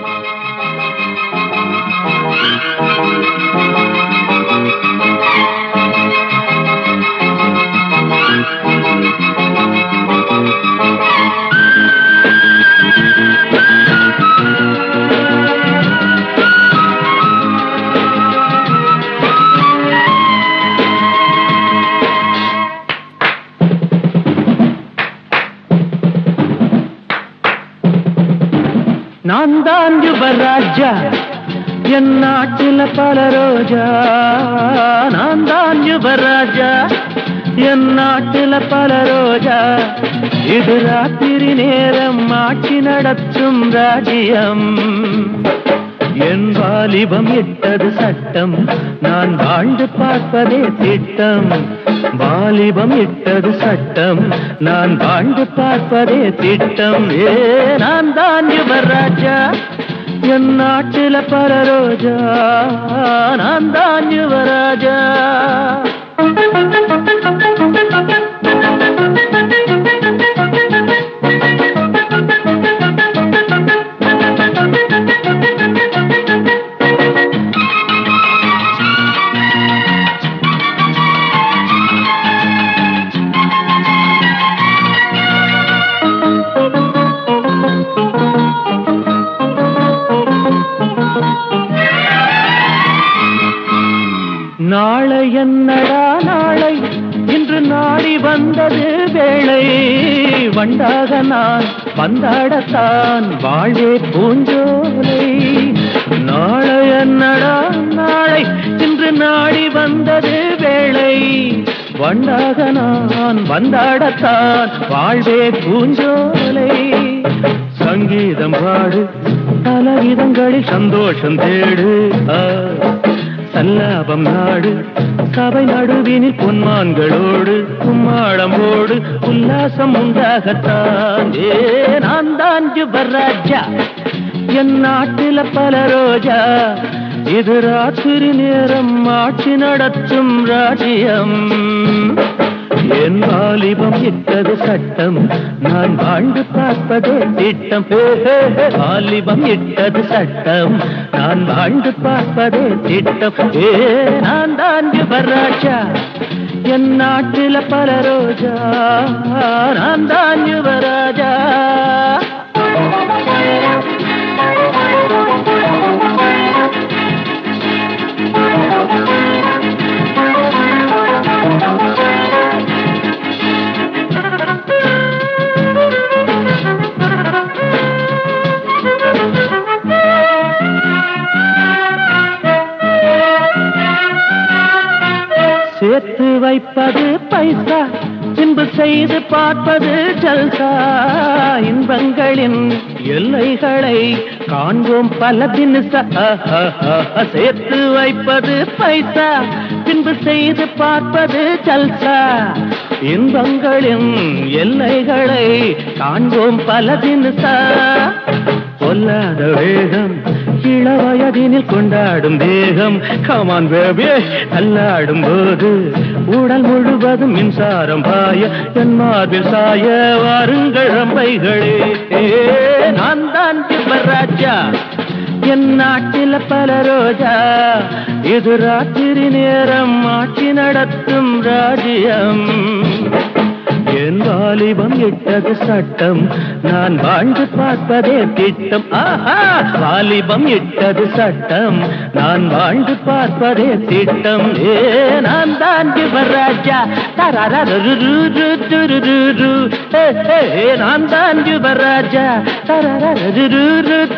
Thank you. நான் தான் யுவராஜா. என் நாட்டில் பல ரோஜா. நான் தான் யுவராஜா. என் நாட்டில் பல ரோஜா. இது ராத்திரி நேரம் ஆட்சி நடத்தும் ராஜ்யம். என் வாலிபம் இட்டது சட்டம். நான் வாழ்ந்து பார்ப்பதே திட்டம். வாலிபம் இட்டது சட்டம். நான் வாழ்ந்து பார்ப்பதே திட்டம். ஏ நான் தான் யுவராஜா என் நாட்டில பல ரோஜா. நான் தான் யுவராஜா மாறி வந்தது வேளை. வண்டாக நான் வந்தாடத்தான் வாழ்வே பூஞ்சோலை. நாளை என்னடா நாளை இன்று நாடி வந்தது வேளை. வண்டாக நான் வந்தாடத்தான் வாழ்வே பூஞ்சோலை. சங்கீதம் பாடு பல விதங்களில் சந்தோஷம் தேடு. ஆ. சல்லாபம் நாடு. சபை நடுவினில் பொன்மான்களோடு கும்மாளமோடு உல்லாசம் உண்டாகத்தான். ஏ நான் தான் யுவராஜா என் நாட்டில பல ரோஜா. இது ராத்திரி நேரம் ஆட்சி நடத்தும் ராஜ்யம். என் வாலிபம் இட்டது சட்டம். நான் வாழ்ந்து பார்ப்பதே திட்டம். வாலிபம் இட்டது சட்டம். நான் வாழ்ந்து பார்ப்பதே திட்டம். ஏ நான் தான் யுவராஜா. என் நாட்டில பல ரோஜா. நான் தான் யுவராஜா. வைப்பது பைசா பின்பு செய்து பார்ப்பது ஜல்சா. இன்பங்களின் எல்லைகளை காண்போம் பல தினசா சேர்த்து வைப்பது பைசா பின்பு செய்து பார்ப்பது ஜல்சா. இன்பங்களின் எல்லைகளை காண்போம் பல தினசா பொல்லாத வேகம் இளவயதினில் கொண்டாடும் தேகம் கமான் பேபே தள்ளாடும் போது உடல் முழுவதும் மின்சாரம் பாய என் மார்பில் சாய வாருங்கள் ரம்பைகளே நான் தான் ராஜா. என் நாட்டில பல ரோஜா. இது ராத்திரி நேரம் ஆட்சி நடத்தும் ராஜ்யம். வாலிபம் இட்டது சட்டம். நான் வாழ்ந்து பார்ப்பதே திட்டம். ஆஹா வாலிபம் இட்டது சட்டம். நான் வாழ்ந்து பார்ப்பதே திட்டம். ஏ நான் தான் யுவராஜா. தரரரு நான் தான் யுவராஜா. தரரரு